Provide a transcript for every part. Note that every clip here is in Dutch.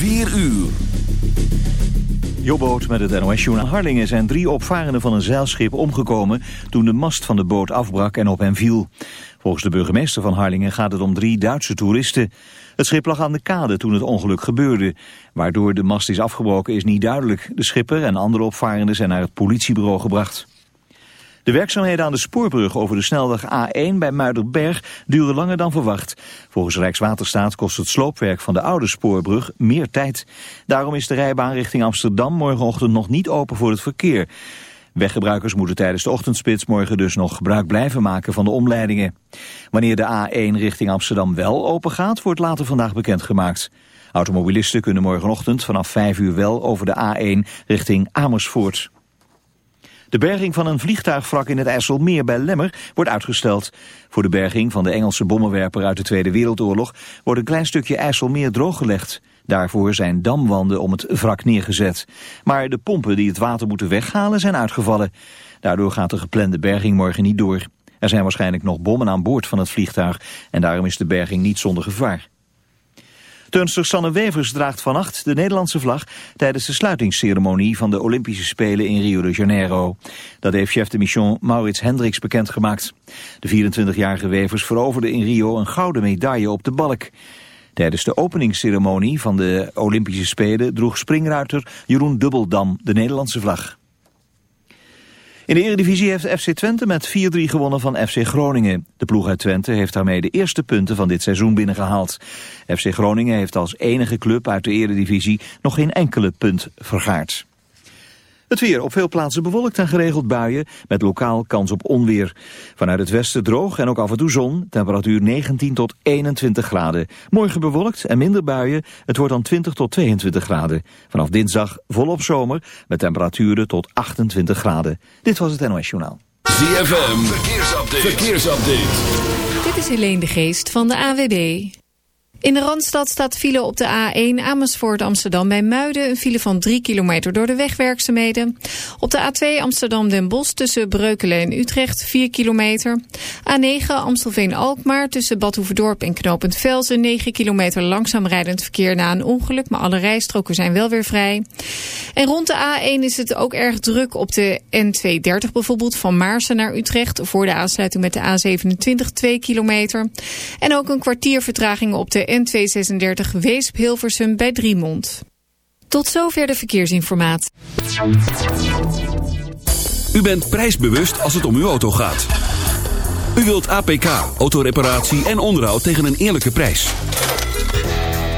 4 uur. Jobboot met het NOS-journaal Harlingen zijn drie opvarenden van een zeilschip omgekomen toen de mast van de boot afbrak en op hen viel. Volgens de burgemeester van Harlingen gaat het om drie Duitse toeristen. Het schip lag aan de kade toen het ongeluk gebeurde. Waardoor de mast is afgebroken is niet duidelijk. De schipper en andere opvarenden zijn naar het politiebureau gebracht. De werkzaamheden aan de spoorbrug over de snelweg A1 bij Muiderberg duren langer dan verwacht. Volgens Rijkswaterstaat kost het sloopwerk van de oude spoorbrug meer tijd. Daarom is de rijbaan richting Amsterdam morgenochtend nog niet open voor het verkeer. Weggebruikers moeten tijdens de ochtendspits morgen dus nog gebruik blijven maken van de omleidingen. Wanneer de A1 richting Amsterdam wel open gaat, wordt later vandaag bekendgemaakt. Automobilisten kunnen morgenochtend vanaf 5 uur wel over de A1 richting Amersfoort. De berging van een vliegtuigwrak in het IJsselmeer bij Lemmer wordt uitgesteld. Voor de berging van de Engelse bommenwerper uit de Tweede Wereldoorlog wordt een klein stukje IJsselmeer drooggelegd. Daarvoor zijn damwanden om het wrak neergezet. Maar de pompen die het water moeten weghalen zijn uitgevallen. Daardoor gaat de geplande berging morgen niet door. Er zijn waarschijnlijk nog bommen aan boord van het vliegtuig en daarom is de berging niet zonder gevaar. Turnster Sanne Wevers draagt vannacht de Nederlandse vlag tijdens de sluitingsceremonie van de Olympische Spelen in Rio de Janeiro. Dat heeft chef de mission Maurits Hendricks bekendgemaakt. De 24-jarige Wevers veroverde in Rio een gouden medaille op de balk. Tijdens de openingsceremonie van de Olympische Spelen droeg springruiter Jeroen Dubbeldam de Nederlandse vlag. In de Eredivisie heeft FC Twente met 4-3 gewonnen van FC Groningen. De ploeg uit Twente heeft daarmee de eerste punten van dit seizoen binnengehaald. FC Groningen heeft als enige club uit de Eredivisie nog geen enkele punt vergaard. Het weer op veel plaatsen bewolkt en geregeld buien met lokaal kans op onweer. Vanuit het westen droog en ook af en toe zon. Temperatuur 19 tot 21 graden. Morgen bewolkt en minder buien. Het wordt dan 20 tot 22 graden. Vanaf dinsdag volop zomer met temperaturen tot 28 graden. Dit was het NOS Journaal. ZFM, verkeersupdate. verkeersupdate. Dit is Helene de Geest van de AWB. In de Randstad staat file op de A1 Amersfoort Amsterdam bij Muiden. Een file van 3 kilometer door de wegwerkzaamheden. Op de A2 Amsterdam Den Bosch tussen Breukelen en Utrecht 4 kilometer. A9 Amstelveen Alkmaar tussen Badhoevedorp en Knopend Velzen 9 kilometer langzaam rijdend verkeer na een ongeluk. Maar alle rijstroken zijn wel weer vrij. En rond de A1 is het ook erg druk op de N230 bijvoorbeeld van Maarsen naar Utrecht. Voor de aansluiting met de A27 2 kilometer. En ook een kwartier vertraging op de N236 Weesp-Hilversum bij Driemond. Tot zover de verkeersinformatie. U bent prijsbewust als het om uw auto gaat. U wilt APK, autoreparatie en onderhoud tegen een eerlijke prijs.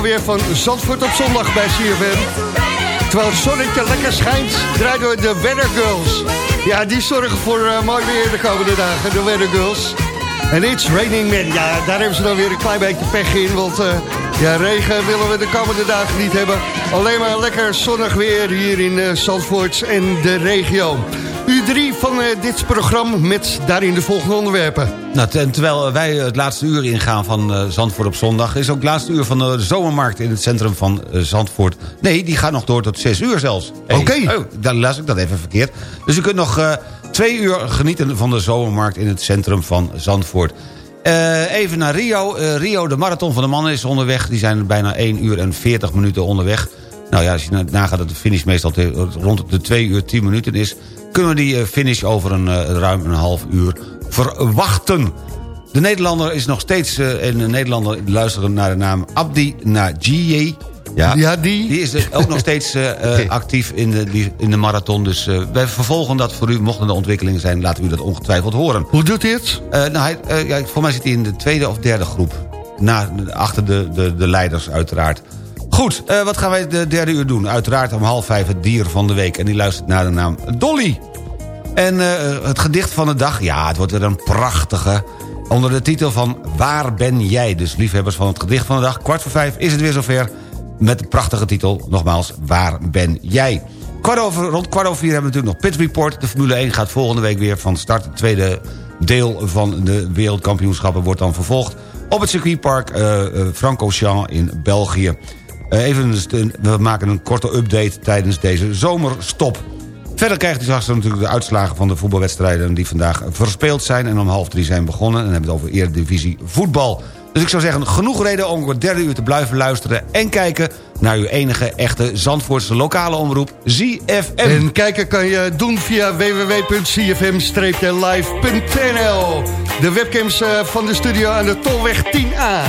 Alweer van Zandvoort op zondag bij CFM. Terwijl het zonnetje lekker schijnt, draaien we de Weather Girls. Ja, die zorgen voor eh, mooi weer de komende dagen, de Weather Girls. En It's Raining Men, ja, daar hebben ze dan weer een klein beetje pech in. Want eh, ja, regen willen we de komende dagen niet hebben. Alleen maar lekker zonnig weer hier in eh, Zandvoort en de regio. U3 van eh, dit programma met daarin de volgende onderwerpen. Nou, terwijl wij het laatste uur ingaan van eh, Zandvoort op zondag... is ook het laatste uur van de zomermarkt in het centrum van eh, Zandvoort. Nee, die gaat nog door tot zes uur zelfs. Hey, Oké. Oh, dan las ik dat even verkeerd. Dus u kunt nog twee uur genieten van de zomermarkt in het centrum van Zandvoort. Even naar Rio. Rio, de marathon van de mannen is onderweg. Die zijn bijna 1 uur en 40 minuten onderweg. Nou ja, als je na- nagaat dat de finish meestal rond de 2 uur 10 minuten is... kunnen we die eh, finish over een eh, ruim een half uur verwachten. De Nederlander is nog steeds... eh, en de Nederlander luisteren naar de naam Abdi Najiye. Ja, Ja, die. die is ook nog steeds actief in de, die, in de marathon. Dus eh, wij vervolgen dat voor u. Mochten er ontwikkelingen zijn, laten we u dat ongetwijfeld horen. Hoe doet hij het? Nou, hij, eh, ja, voor mij zit hij in de tweede of derde groep. Na, achter de, de, de leiders uiteraard. Goed, wat gaan wij de derde uur doen? Uiteraard om half vijf het dier van de week. En die luistert naar de naam Dolly. En eh, het gedicht van de dag, ja, het wordt weer een prachtige... onder de titel van Waar ben jij? Dus liefhebbers van het gedicht van de dag. Kwart voor vijf is het weer zover met de prachtige titel. Nogmaals, Waar ben jij? Kwart over, rond kwart over vier hebben we natuurlijk nog Pit Report. De Formule 1 gaat volgende week weer van start. Het tweede deel van de wereldkampioenschappen wordt dan vervolgd... op het circuitpark eh eh, Francorchamps in België. Even we maken een korte update tijdens deze zomerstop. Verder krijgt u straks natuurlijk de uitslagen van de voetbalwedstrijden... die vandaag verspeeld zijn en om half drie zijn begonnen. En dan hebben we het over Eredivisie voetbal. Dus ik zou zeggen, genoeg reden om het derde uur te blijven luisteren... en kijken naar uw enige echte Zandvoortse lokale omroep, ZFM. En kijken kan je doen via www.cfm-live.nl De webcams eh, van de studio aan de Tolweg 10A.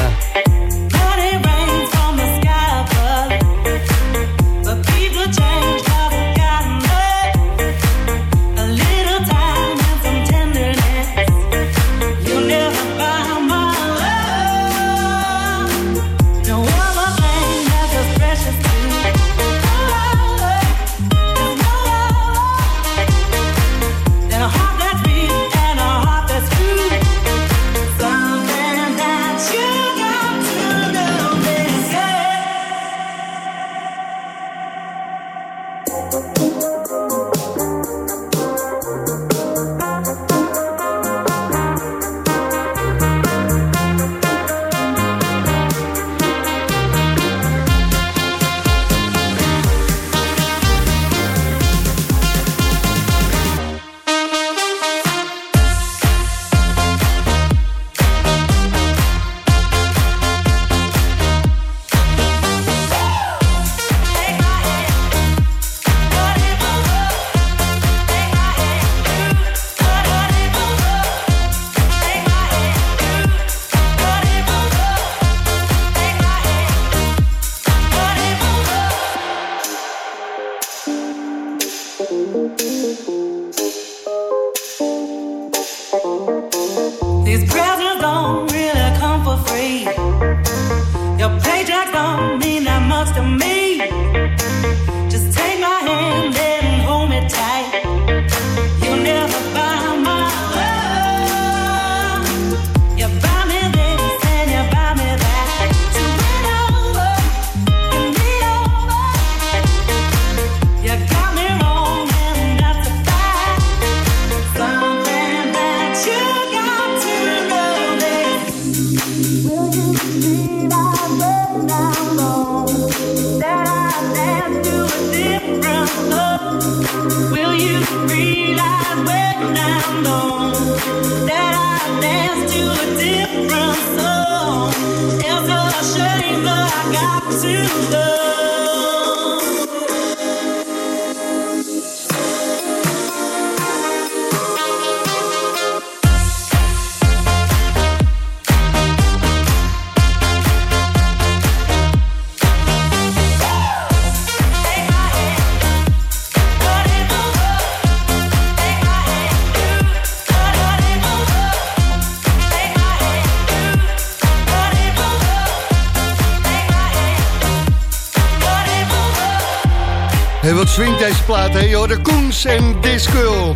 Plaat, hè? joh, de Koens en Discul.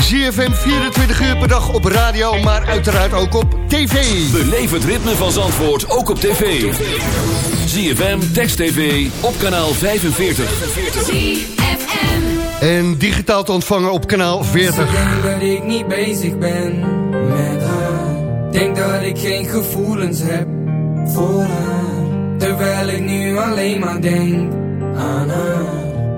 ZFM 24 uur per dag op radio, maar uiteraard ook op tv. Beleef het ritme van Zandvoort ook op tv. ZFM, Text TV, op kanaal 45. En digitaal te ontvangen op kanaal 40. Denk dat ik niet bezig ben met haar. Denk dat ik geen gevoelens heb voor haar. Terwijl ik nu alleen maar denk aan haar.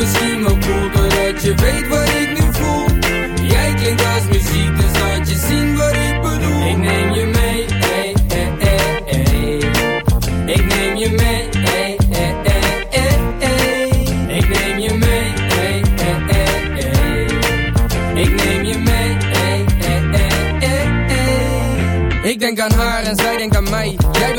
misschien wel cool doordat je weet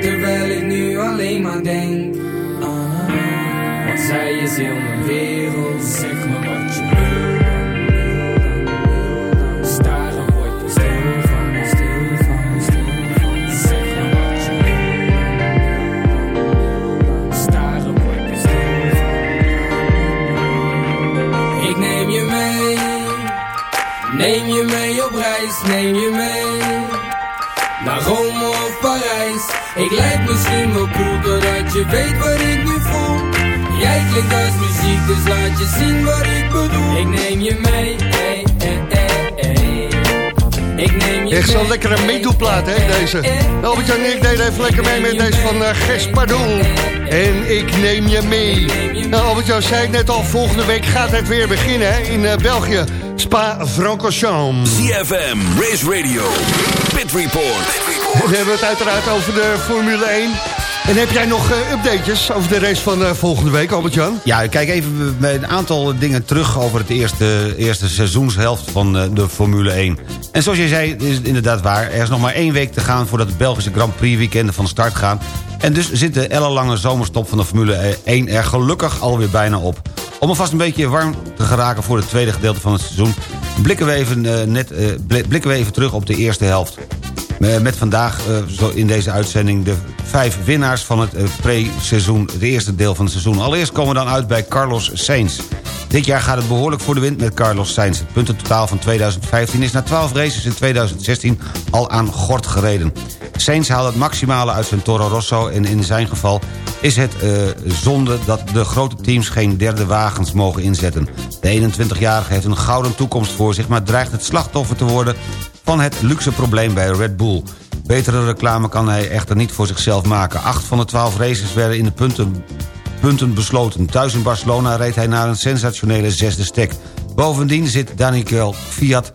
Terwijl ik nu alleen maar denk haar. Want zij is heel mijn wereld. Zeg me wat je wil dan, wil dan, wil dan. Staren word ik stil van, stil van, stil van. Zeg me wat je wil dan, wil dan, wil dan. Staren word ik stil van. Ik neem je mee. Neem je mee op reis, neem je mee Parijs Ik lijk misschien wel cool doordat je weet wat ik nu voel Jij klinkt als muziek, dus laat je zien wat ik bedoel Ik neem je mee, ey, ey, ey, ey. Ik neem je Echt zo'n mee, lekkere hè, deze. ey, Albert-Jan en ik deden even lekker mee met deze van uh. En ik neem je mee. Nou, Albert-Jan zei het net al, volgende week gaat het weer beginnen hè, in uh, België. Spa-Francorchamps. ZFM, Race Radio, Pit Report. We hebben het uiteraard over de Formule 1. En heb jij nog uh, updates over de race van uh, volgende week, Albert-Jan? Ja, ik kijk even een aantal dingen terug over het eerste, eerste seizoenshelft van uh, de Formule 1. En zoals jij zei, is het inderdaad waar. Er is nog maar één week te gaan voordat de Belgische Grand Prix weekenden van start gaan. En dus zit de ellenlange zomerstop van de Formule 1 er gelukkig alweer bijna op. Om alvast een beetje warm te geraken voor het tweede gedeelte van het seizoen... blikken we even, net, blikken we even terug op de eerste helft. Met vandaag in deze uitzending de vijf winnaars van het pre-seizoen, het eerste deel van het seizoen. Allereerst komen we dan uit bij Carlos Sainz. Dit jaar gaat het behoorlijk voor de wind met Carlos Sainz. Het puntentotaal van 2015 is na 12 races in 2016 al aan gort gereden. Sainz haalt het maximale uit zijn Toro Rosso en in zijn geval is het zonde dat de grote teams geen derde wagens mogen inzetten. De 21-jarige heeft een gouden toekomst voor zich, maar dreigt het slachtoffer te worden van het luxe probleem bij Red Bull. Betere reclame kan hij echter niet voor zichzelf maken. Acht van de twaalf races werden in de punten, punten besloten. Thuis in Barcelona reed hij naar een sensationele zesde stek. Bovendien zit Daniel Fiat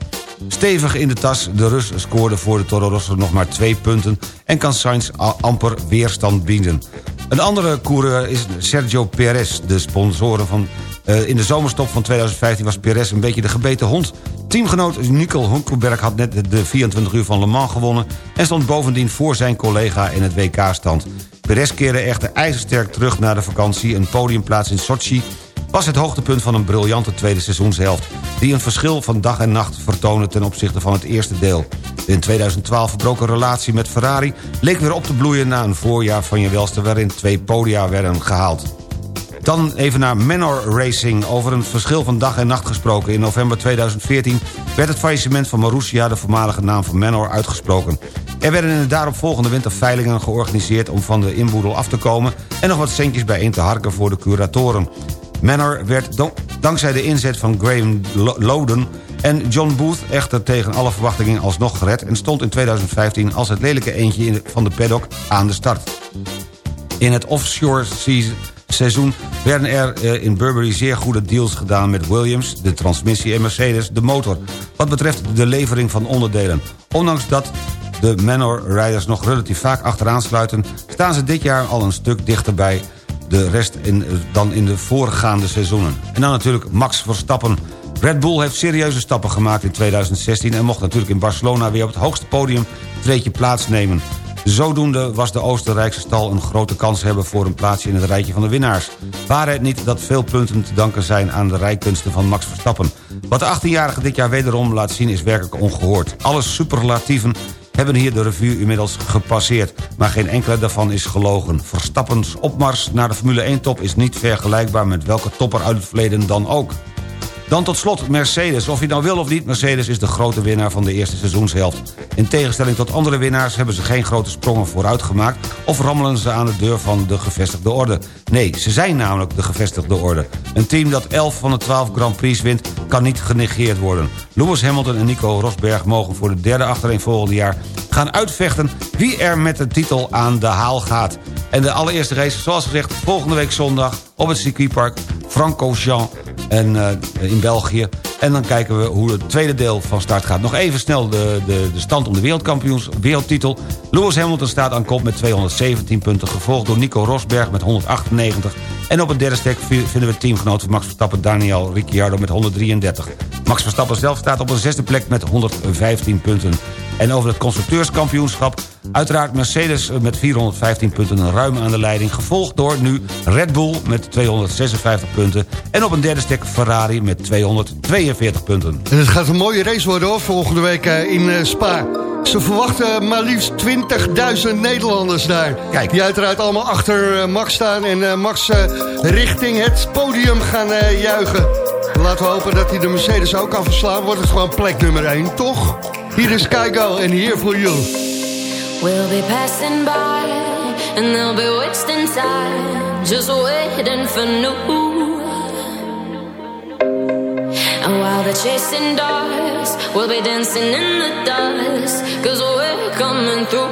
Stevig in de tas, de Rus scoorde voor de Toro Rosso nog maar twee punten... en kan Sainz amper weerstand bieden. Een andere coureur is Sergio Perez. De sponsoren van... Uh, in de zomerstop van 2015 was Perez een beetje de gebeten hond. Teamgenoot Nico Hulkenberg had net de 24 uur van Le Mans gewonnen... en stond bovendien voor zijn collega in het WK-stand. Perez keerde echter ijzersterk terug naar de vakantie... een podiumplaats in Sochi was het hoogtepunt van een briljante tweede seizoenshelft... die een verschil van dag en nacht vertoonde ten opzichte van het eerste deel. De in 2012 verbroken relatie met Ferrari leek weer op te bloeien... na een voorjaar van je welste waarin twee podia werden gehaald. Dan even naar Manor Racing. Over een verschil van dag en nacht gesproken. In november 2014 werd het faillissement van Marussia... de voormalige naam van Manor, uitgesproken. Er werden in de daaropvolgende winter veilingen georganiseerd... om van de inboedel af te komen... en nog wat centjes bijeen te harken voor de curatoren. Manor werd dankzij de inzet van Graham Loden en John Booth echter tegen alle verwachtingen alsnog gered... en stond in 2015 als het lelijke eentje van de paddock aan de start. In het offshore seizoen werden er eh, in Burberry zeer goede deals gedaan met Williams... de transmissie en Mercedes, de motor... wat betreft de levering van onderdelen. Ondanks dat de Manor-rijders nog relatief vaak achteraan sluiten... staan ze dit jaar al een stuk dichterbij de rest in, dan in de voorgaande seizoenen. En dan natuurlijk Max Verstappen. Red Bull heeft serieuze stappen gemaakt in 2016... en mocht natuurlijk in Barcelona weer op het hoogste podium treetje plaatsnemen. Zodoende was de Oostenrijkse stal een grote kans hebben... voor een plaatsje in het rijtje van de winnaars. Waar het niet dat veel punten te danken zijn aan de rijkunsten van Max Verstappen. Wat de 18-jarige dit jaar wederom laat zien is werkelijk ongehoord. Alle superlatieven hebben hier de revue inmiddels gepasseerd. Maar geen enkele daarvan is gelogen. Verstappens opmars naar de Formule 1-top is niet vergelijkbaar... met welke topper uit het verleden dan ook. Dan tot slot Mercedes. Of je nou wil of niet, Mercedes is de grote winnaar van de eerste seizoenshelft. In tegenstelling tot andere winnaars hebben ze geen grote sprongen vooruit gemaakt... of rammelen ze aan de deur van de gevestigde orde. Nee, ze zijn namelijk de gevestigde orde. Een team dat 11 van de 12 Grand Prix wint, kan niet genegeerd worden. Lewis Hamilton en Nico Rosberg mogen voor de derde achtereenvolgende jaar... gaan uitvechten wie er met de titel aan de haal gaat. En de allereerste race, zoals gezegd, volgende week zondag... op het circuitpark Francorchamps en, uh, in België. En dan kijken we hoe het tweede deel van start gaat. Nog even snel de, de, de stand om de wereldkampioens, wereldtitel. Lewis Hamilton staat aan kop met 217 punten... gevolgd door Nico Rosberg met 198. En op het derde stek vinden we teamgenoot van Max Verstappen... Daniel Ricciardo met 133. Max Verstappen zelf staat op een zesde plek met 115 punten. En over het constructeurskampioenschap... uiteraard Mercedes met 415 punten ruim aan de leiding... gevolgd door nu Red Bull met 256 punten... en op een derde stek Ferrari met 242 punten. En het gaat een mooie race worden hoor, volgende week eh, in uh, Spa. Ze verwachten maar liefst 20.000 Nederlanders daar. Kijk. Die uiteraard allemaal achter uh, Max staan... en Max richting het podium gaan juichen. Laten we hopen dat hij de Mercedes ook kan verslaan. Wordt het gewoon plek nummer 1, toch? Hier is Kaigo en Here For You. We'll be passing by and they'll be wasting time Just waiting for new they're chasing dogs. We'll be dancing in the dust Cause we're coming through.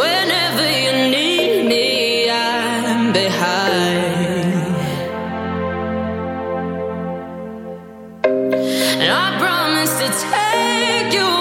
Whenever you need me I'm behind. And I promise to take you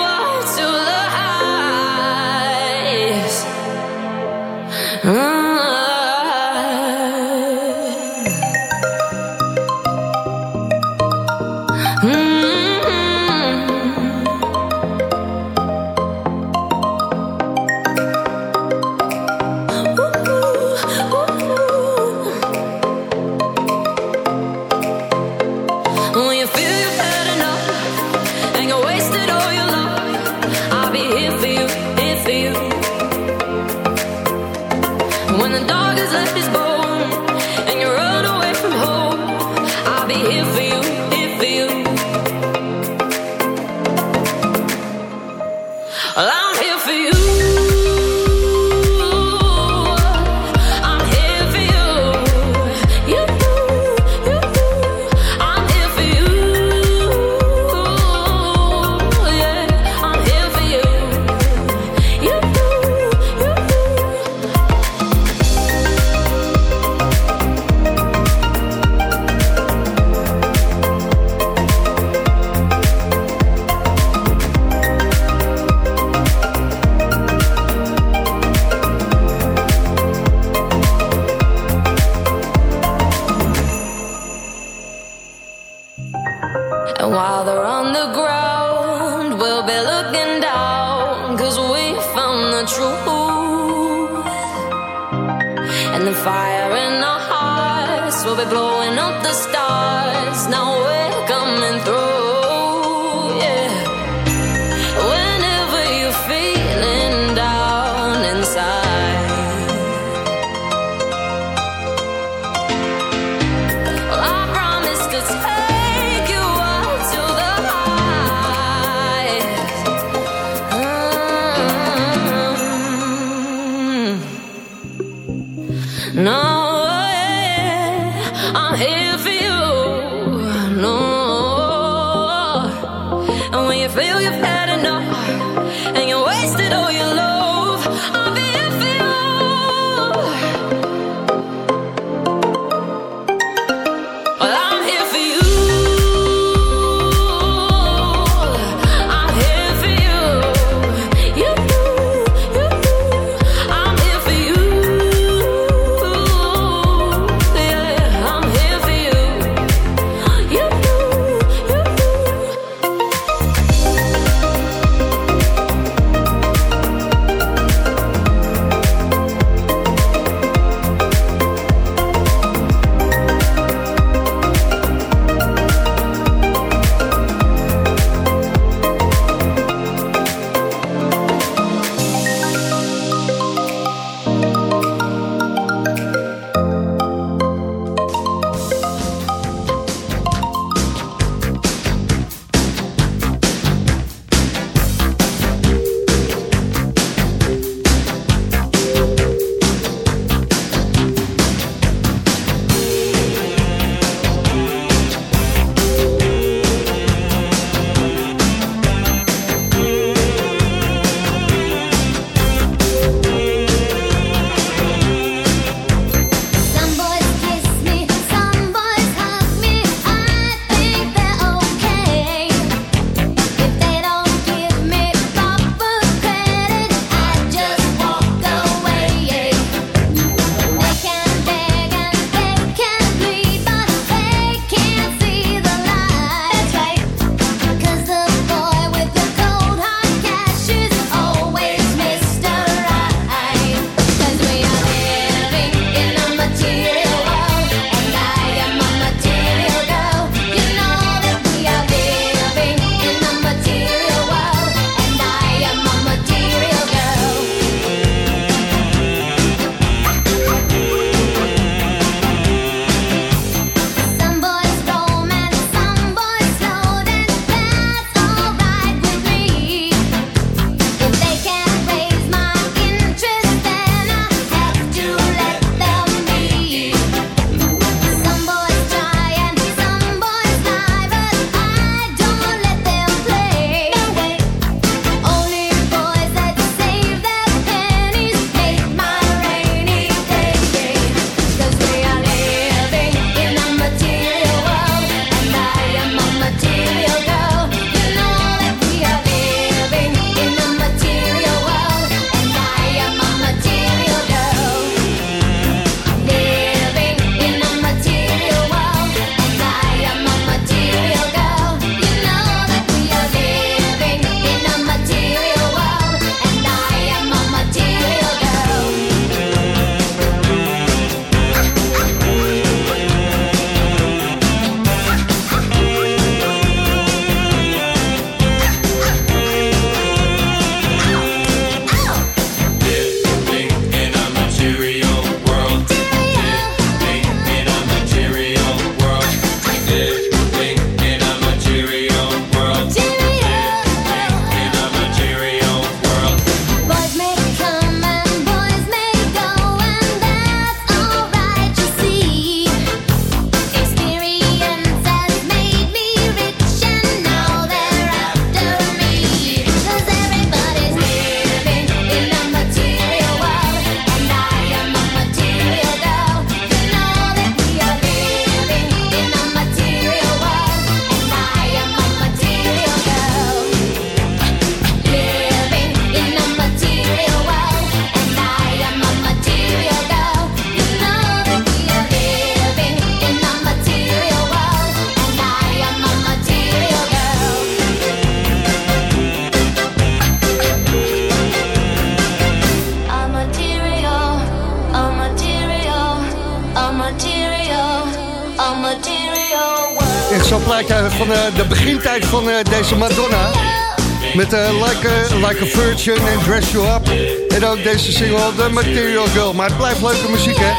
en Dress You Up. En ook deze single, The Material Girl. Maar het blijft leuke muziek, hè?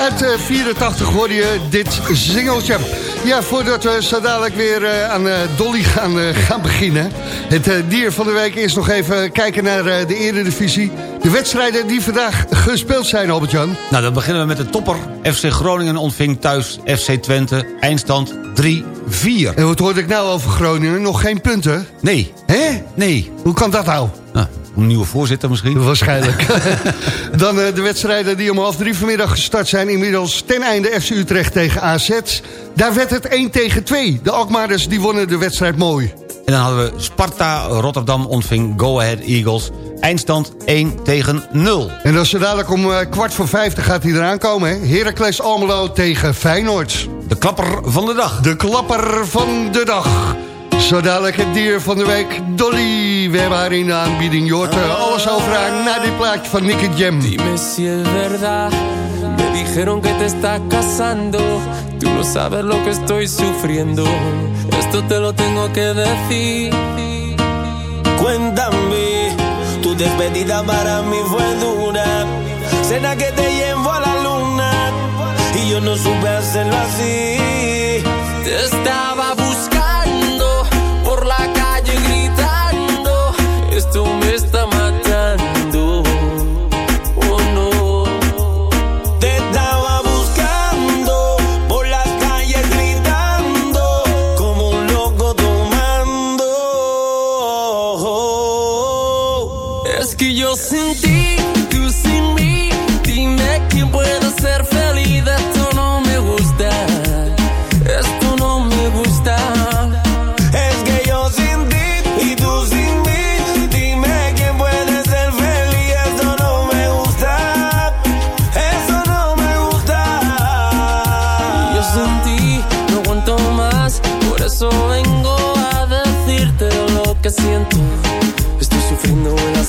Uit eh, 84 hoorde je dit singeltje. Ja, voordat we zo dadelijk weer eh, aan eh, Dolly gaan, eh, gaan beginnen. Het dier van de week is nog even kijken naar de eredivisie. De wedstrijden die vandaag gespeeld zijn, Albert-Jan. Nou, dan beginnen we met de topper. FC Groningen ontving thuis FC Twente. Eindstand 3-4. En wat hoorde ik nou over Groningen? Nog geen punten? Nee. Hè? Nee. Hoe kan dat nou? Een nieuwe voorzitter misschien? Waarschijnlijk. Dan eh, de wedstrijden die om half drie vanmiddag gestart zijn. Inmiddels ten einde FC Utrecht tegen AZ. Daar werd het 1 tegen 2. De Alkmaarders die wonnen de wedstrijd mooi. En dan hadden we Sparta Rotterdam ontving Go Ahead Eagles. Eindstand 1 tegen 0. En dan zo dadelijk om eh, kwart voor vijf dan gaat hij eraan komen. hè? Heracles Almelo tegen Feyenoord. De klapper van de dag. De klapper van de dag. Zo dadelijk het dier van de week, Dolly. We hebben haar in de aanbieding. Hoort eh, alles over haar na dit plaatje van Nicky Jam. Dime si es verdad. Me dijeron que te estás casando. Tú no sabes lo que estoy sufriendo. Esto te lo tengo que decir. Cuéntame, tu despedida para mí fue dura. Cena que te llevo a la luna y yo no supe hacerlo así. Te estaba Esto me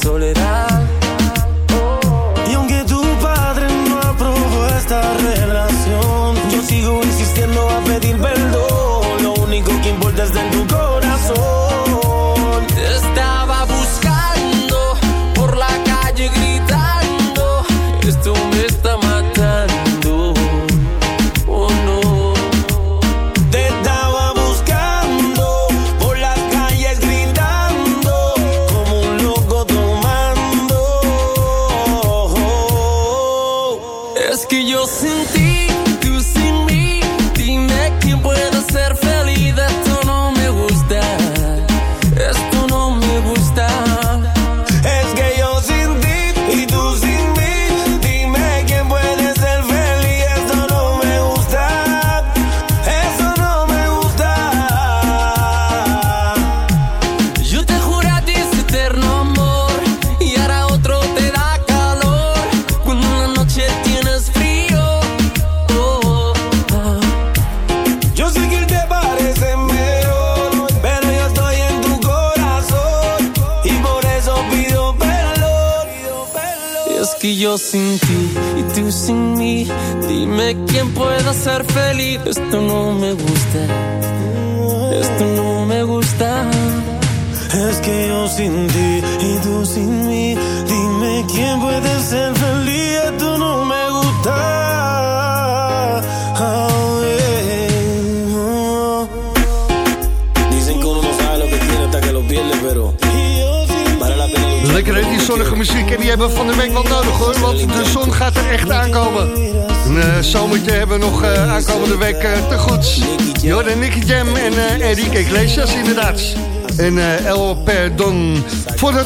sufriendo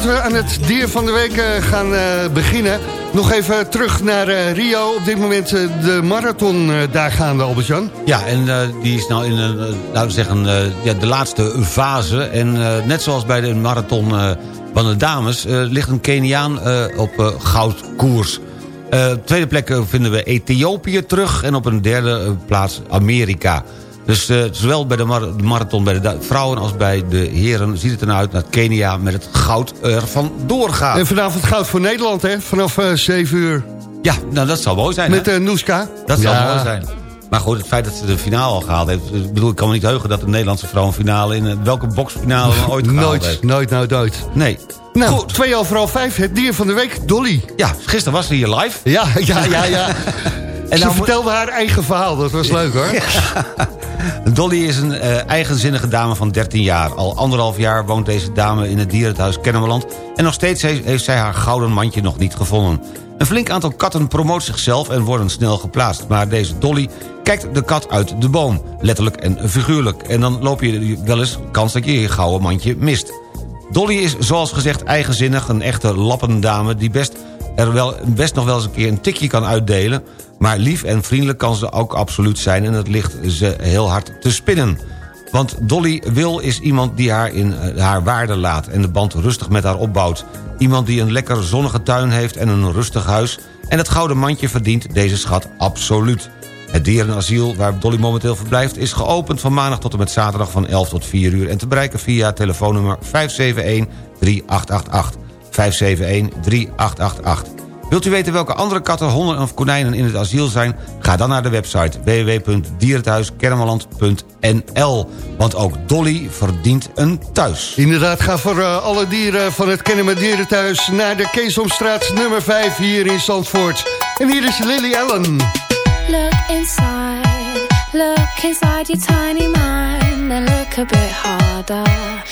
Voordat we aan het dier van de week eh, gaan eh, beginnen... nog even terug naar eh, Rio. Op dit moment de marathon daar gaande, Albert-Jan. Ja, en die is nou in een, laten we zeggen, ja, de laatste fase. En net zoals bij de marathon van de dames... ligt een Keniaan op goudkoers. Op tweede plek vinden we Ethiopië terug... en op een derde plaats Amerika. Dus eh, zowel bij de, mar- de marathon bij de vrouwen als bij de heren... ziet het ernaar uit dat Kenia met het goud ervan doorgaat. En vanavond goud voor Nederland, hè? Vanaf eh 7 uur. Ja, nou dat zal mooi zijn. Met uh, Noeska. Dat zal Ja. mooi zijn. Maar goed, het feit dat ze de finale al gehaald heeft... ik bedoel, ik kan me niet heugen dat de Nederlandse vrouw een finale... in eh, welke boxfinale dan ooit gehaald Nooit, heeft. nooit, nooit, nooit. Nee. Nou, Goed. twee overal vijf, het dier van de week, Dolly. Ja, gisteren was ze hier live. Ja, ja, ja, ja. En Ze nou vertelde haar eigen verhaal, dat was leuk hoor. Dolly is een eh, eigenzinnige dame van 13 jaar. Al anderhalf jaar woont deze dame in het dierenthuis Kennemerland... en nog steeds heeft, heeft zij haar gouden mandje nog niet gevonden. Een flink aantal katten promoot zichzelf en worden snel geplaatst. Maar deze Dolly kijkt de kat uit de boom. Letterlijk en figuurlijk. En dan loop je wel eens kans dat je je gouden mandje mist. Dolly is zoals gezegd eigenzinnig, een echte lappendame... die best, er wel, best nog wel eens een keer een tikje kan uitdelen... maar lief en vriendelijk kan ze ook absoluut zijn... en het ligt ze heel hard te spinnen. Want Dolly Wil is iemand die haar in eh, haar waarde laat... en de band rustig met haar opbouwt. Iemand die een lekker zonnige tuin heeft en een rustig huis... en het gouden mandje verdient deze schat absoluut. Het dierenasiel waar Dolly momenteel verblijft... is geopend van maandag tot en met zaterdag van 11 tot 4 uur... en te bereiken via telefoonnummer 571-3888. 571-3888. Wilt u weten welke andere katten, honden of konijnen in het asiel zijn? Ga dan naar de website www.dierenthuiskermeland.nl. Want ook Dolly verdient een thuis. Inderdaad, ga voor eh, alle dieren van het Kennemer Dierenthuis... naar de Keesomstraat nummer 5 hier in Zandvoort. En hier is Lily Allen. Look inside, look inside your tiny mind and look a bit harder.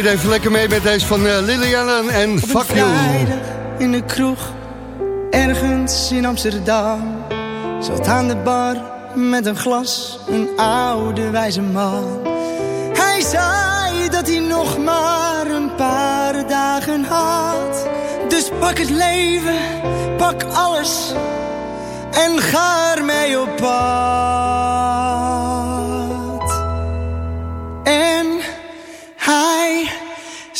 Deden even lekker mee met deze van eh, Lily Allen en Fuck You. In de kroeg, ergens in Amsterdam. Zat aan de bar met een glas, een oude wijze man. Hij zei dat hij nog maar een paar dagen had. Dus pak het leven, pak alles en ga ermee op pad.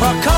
Pak alles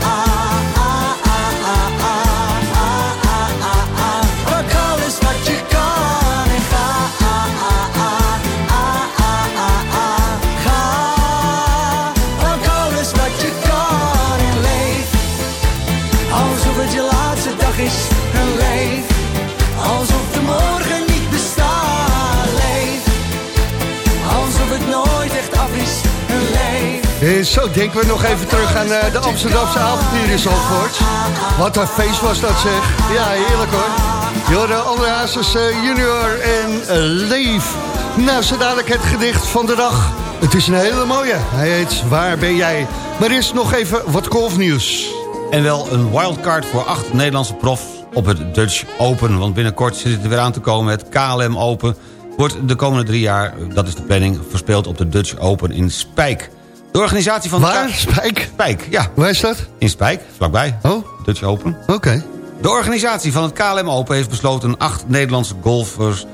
Denken we nog even terug aan eh, de Amsterdamse avonturen in. Wat een feest was dat zeg. Ja, heerlijk hoor. Jorde André eh, junior en eh, Leef. Nou, zo dadelijk het gedicht van de dag. Het is een hele mooie. Hij heet Waar ben jij? Maar eerst nog even wat golfnieuws. En wel een wildcard voor acht Nederlandse profs op het Dutch Open. Want binnenkort zit het er weer aan te komen. Het KLM Open wordt de komende drie jaar, dat is de planning... verspeeld op de Dutch Open in Spijk. De organisatie van... Waar? De Spijk? Spijk, ja. Waar is dat? In Spijk, vlakbij. Oh. Dutch Open. Oké. De organisatie van het KLM Open heeft besloten... acht Nederlandse golfers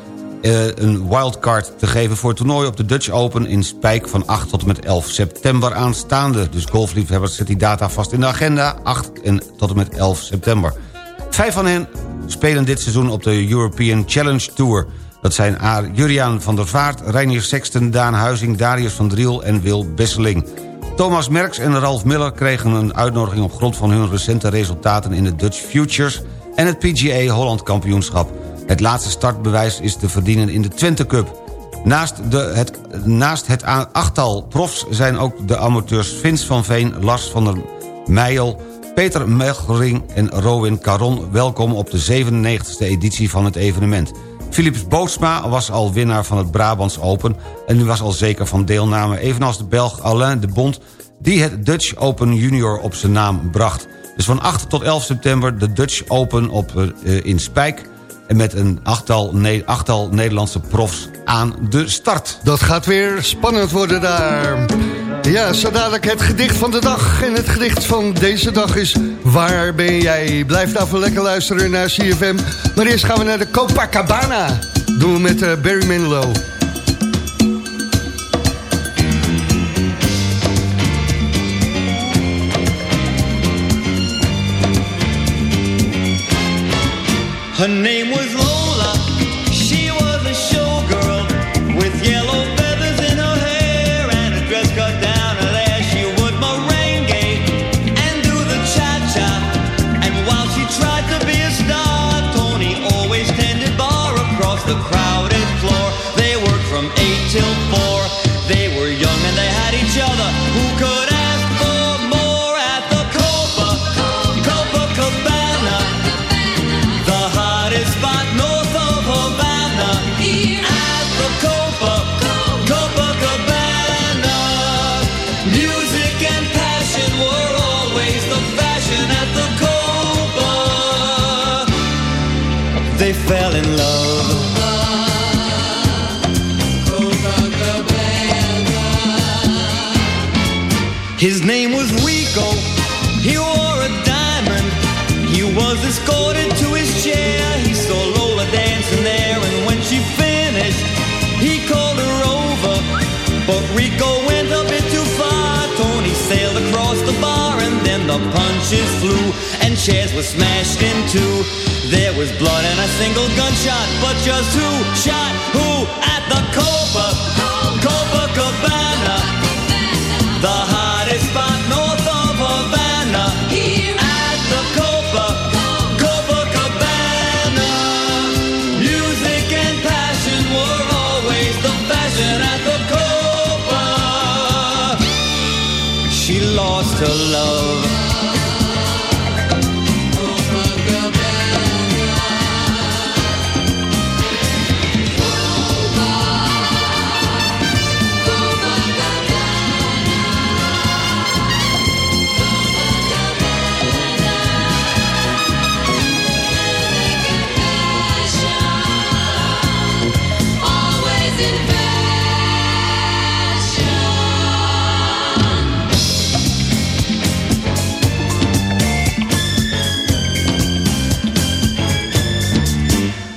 eh, een wildcard te geven... voor het toernooi op de Dutch Open in Spijk... van 8 tot en met 11 september aanstaande. Dus golfliefhebbers zet die data vast in de agenda. 8 en tot en met 11 september. Vijf van hen spelen dit seizoen op de European Challenge Tour. Dat zijn. Juriaan van der Vaart, Reinier Sexton, Daan Huizing... Darius van Driel en Wil Besseling. Thomas Merks en Ralf Miller kregen een uitnodiging... op grond van hun recente resultaten in de Dutch Futures... en het PGA Holland Kampioenschap. Het laatste startbewijs is te verdienen in de Twente Cup. Naast, de, het, naast het achttal profs zijn ook de amateurs Vins van Veen... Lars van der Meijel, Peter Melchering en Rowin Caron... welkom op de 97e editie van het evenement. Philips Bootsma was al winnaar van het Brabants Open... en was al zeker van deelname... evenals de Belg Alain de Bond... die het Dutch Open Junior op zijn naam bracht. Dus van 8 tot 11 september de Dutch Open op, eh, in Spijk... en met een achttal, ne Nederlandse profs aan de start. Dat gaat weer spannend worden daar. Ja, zo dadelijk het gedicht van de dag. En het gedicht van deze dag is Waar ben jij? Blijf nou daarvoor lekker luisteren naar CFM. Maar eerst gaan we naar de Copacabana. Doen we met uh, Barry Manilow. Her name was fell in love. His name was Rico. He wore a diamond. He was escorted to his chair. He saw Lola dancing there, and when she finished, he called her over. But Rico went a bit too far. Tony sailed across the bar, and then the punches flew, and chairs were smashed in two. There was blood and a single gunshot, but just who shot who at the Copa, Copacabana? The hottest spot north of Havana. At the Copa, Copacabana. Music and passion were always the fashion at the Copa. She lost her love.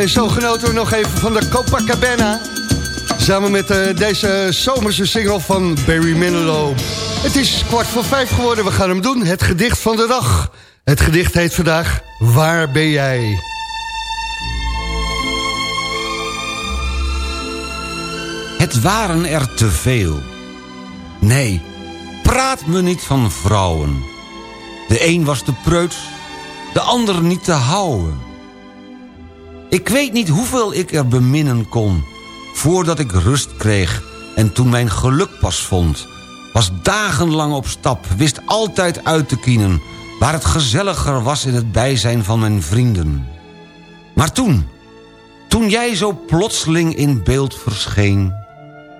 en zo genoten we nog even van de Copacabana. Samen met eh, deze zomerse single van Barry Manilow. Het is kwart voor vijf geworden, we gaan hem doen. Het gedicht van de dag. Het gedicht heet vandaag Waar ben jij? Het waren er te veel. Nee, praat me niet van vrouwen. De een was te preuts, de ander niet te houden. Ik weet niet hoeveel ik er beminnen kon... voordat ik rust kreeg en toen mijn geluk pas vond. Was dagenlang op stap, wist altijd uit te kienen... waar het gezelliger was in het bijzijn van mijn vrienden. Maar toen, toen jij zo plotseling in beeld verscheen...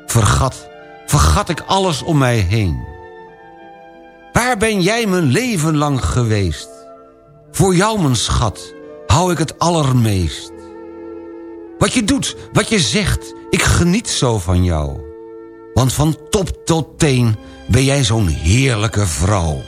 vergat, vergat ik alles om mij heen. Waar ben jij mijn leven lang geweest? Voor jou, mijn schat, hou ik het allermeest. Wat je doet, wat je zegt, ik geniet zo van jou. Want van top tot teen ben jij zo'n heerlijke vrouw.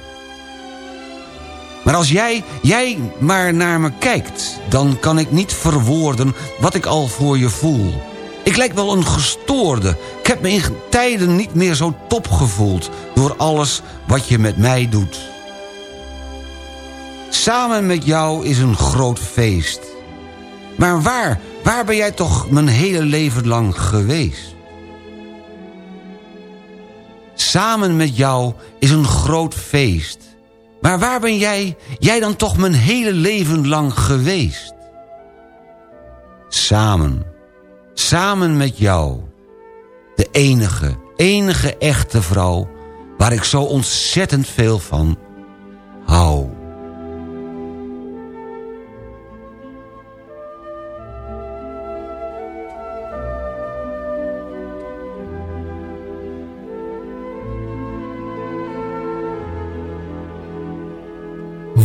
Maar als jij, jij maar naar me kijkt... dan kan ik niet verwoorden wat ik al voor je voel. Ik lijk wel een gestoorde. Ik heb me in tijden niet meer zo top gevoeld... door alles wat je met mij doet. Samen met jou is een groot feest. Maar waar, waar ben jij toch mijn hele leven lang geweest? Samen met jou is een groot feest. Maar waar ben jij, jij dan toch mijn hele leven lang geweest? Samen, samen met jou. De enige, enige echte vrouw... waar ik zo ontzettend veel van hou.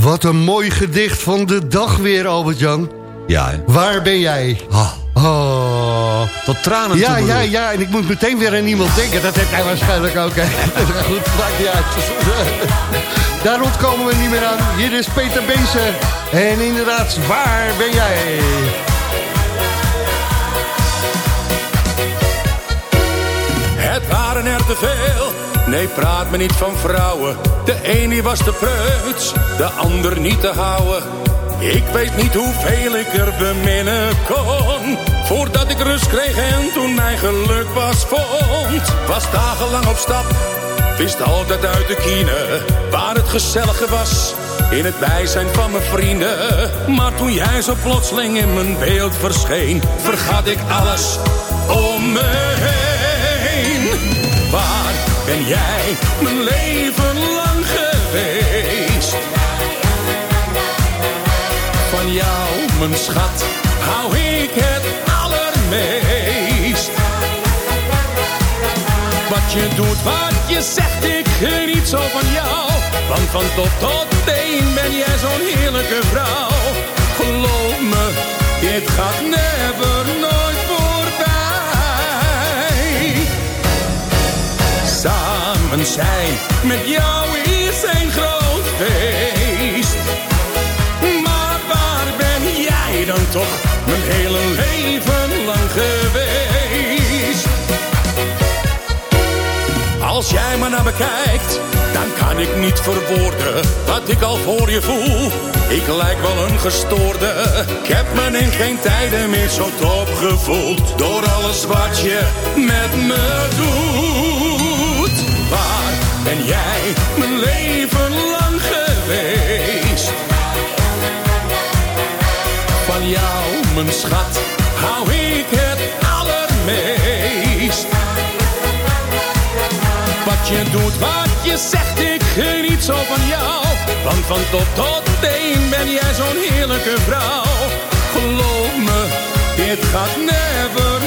Wat een mooi gedicht van de dag weer, Albert-Jan. Ja, hè? Waar ben jij? Oh. Tot tranen Ja, toe, ja, ja. En ik moet meteen weer aan iemand denken. Dat heeft hij waarschijnlijk ook. Hè. Goed, maakt niet uit. Daar ontkomen we niet meer aan. Hier is Peter Bezen. En inderdaad, waar ben jij? Het waren er te veel. Nee, praat me niet van vrouwen. De een die was te preuts, de ander niet te houden. Ik weet niet hoeveel ik er beminnen kon. Voordat ik rust kreeg en toen mijn geluk was vond. Was dagenlang op stap, wist altijd uit de kine. Waar het gezellige was, in het bijzijn van mijn vrienden. Maar toen jij zo plotseling in mijn beeld verscheen, vergat ik alles om me heen. Ben jij mijn leven lang geweest? Van jou, mijn schat, hou ik het allermeest. Wat je doet, wat je zegt, ik geniet zo van jou. Want van top tot teen ben jij zo'n heerlijke vrouw. Geloof me, dit gaat never nooit Zijn met jou is een groot feest. Maar waar ben jij dan toch mijn hele leven lang geweest? Als jij me naar me kijkt, dan kan ik niet verwoorden wat ik al voor je voel. Ik lijk wel een gestoorde, ik heb me in geen tijden meer zo top gevoeld. Door alles wat je met me doet. Ben jij mijn leven lang geweest? Van jou, mijn schat, hou ik het allermeest. Wat je doet, wat je zegt, ik geniet zo van jou. Want van top tot teen ben jij zo'n heerlijke vrouw. Geloof me, dit gaat never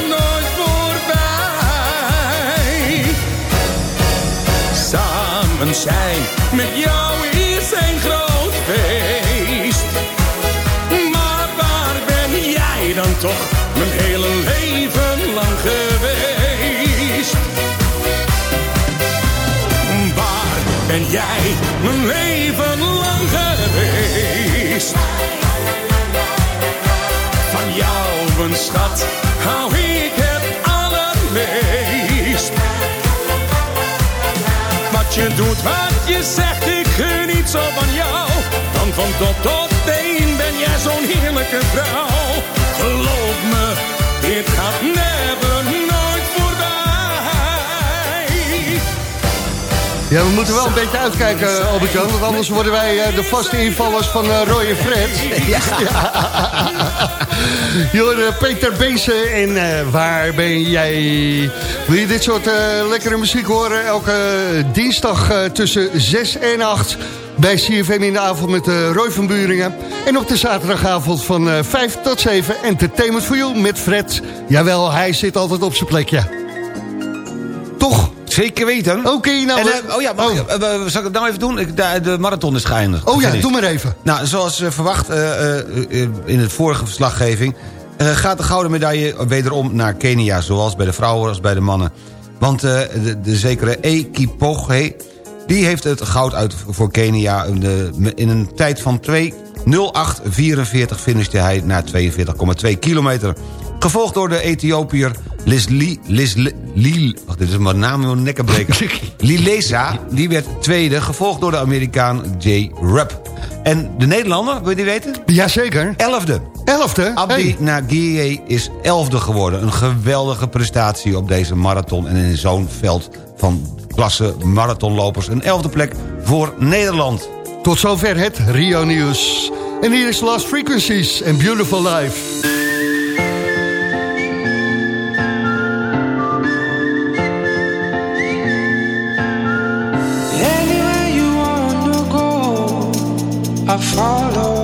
Samen zijn met jou is een groot feest. Maar waar ben jij dan toch mijn hele leven lang geweest? Waar ben jij mijn leven lang geweest? Van jou, mijn schat, hou je doet, wat je zegt, ik geniet zo van jou. Want van top tot teen ben jij zo'n heerlijke vrouw. Geloof me, dit gaat never nooit voorbij. Ja, we moeten wel een beetje uitkijken, Albert-Jan. Want anders worden wij eh, de vaste invallers van eh, Roy en Fred. Ja. Jorden, Peter Bezen en eh, waar ben jij? Wil je dit soort eh, lekkere muziek horen? Elke dinsdag eh, tussen 6 en 8 bij CFM in de avond met eh, Roy van Buringen. En op de zaterdagavond van eh 5 tot 7 Entertainment for You met Fred. Jawel, hij zit altijd op zijn plekje. Zeker weten. Oké, nou... En, we- eh, oh ja, mag, ik- eh, zal ik het nou even doen? Ik, de, de marathon is geëindigd. Oh ja, doe maar even. Nou, zoals eh, verwacht in het vorige verslaggeving... gaat de gouden medaille wederom naar Kenia... zowel bij de vrouwen als bij de mannen. Want de, de zekere E. Kipoge... die heeft het goud uit voor Kenia... in, een tijd van 2.08.44 finishte hij na 42,2 kilometer. Gevolgd door de Ethiopiër Lisli... Lisli... Lil, wacht, dit is mijn naam in nekkenbreker. Lilesa, die werd tweede, gevolgd door de Amerikaan J. Rupp. En de Nederlander, wil je die weten? Jazeker. Elfde. Elfde? Abdi hey. is elfde geworden. Een geweldige prestatie op deze marathon en in zo'n veld van klasse marathonlopers. Een elfde plek voor Nederland. Tot zover het Rio Nieuws. En hier is Last Frequencies en Beautiful Life. I follow.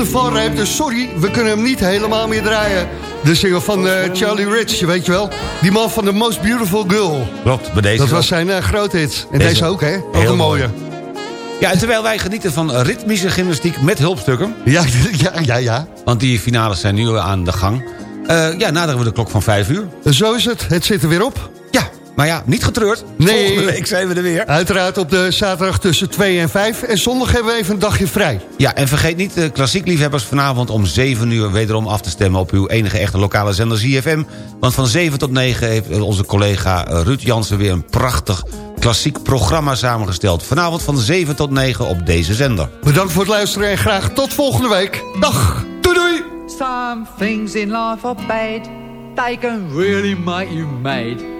de valreep, dus sorry, we kunnen hem niet helemaal meer draaien. De single van eh, Charlie Rich, weet je wel. Die man van The Most Beautiful Girl. Klopt, bij deze Dat was zijn uh, hit. En deze, ook, hè? Ook een mooie. Ja, en terwijl wij genieten van ritmische gymnastiek met hulpstukken. Ja, ja, ja. ja. Want die finales zijn nu aan de gang. Eh, ja, naderen we de klok van vijf uur. Zo is het. Het zit er weer op. Maar ja, niet getreurd. Nee. Volgende week zijn we er weer. Uiteraard op de zaterdag tussen 2 en 5. En zondag hebben we even een dagje vrij. Ja, en vergeet niet de klassiek liefhebbers vanavond om 7 uur wederom af te stemmen op uw enige echte lokale zender ZFM. Want van 7 tot 9 heeft onze collega Ruud Jansen weer een prachtig klassiek programma samengesteld. Vanavond van 7 tot 9 op deze zender. Bedankt voor het luisteren en graag tot volgende week. Dag. Doei doei. Some things in life are bad. They can really make you mad.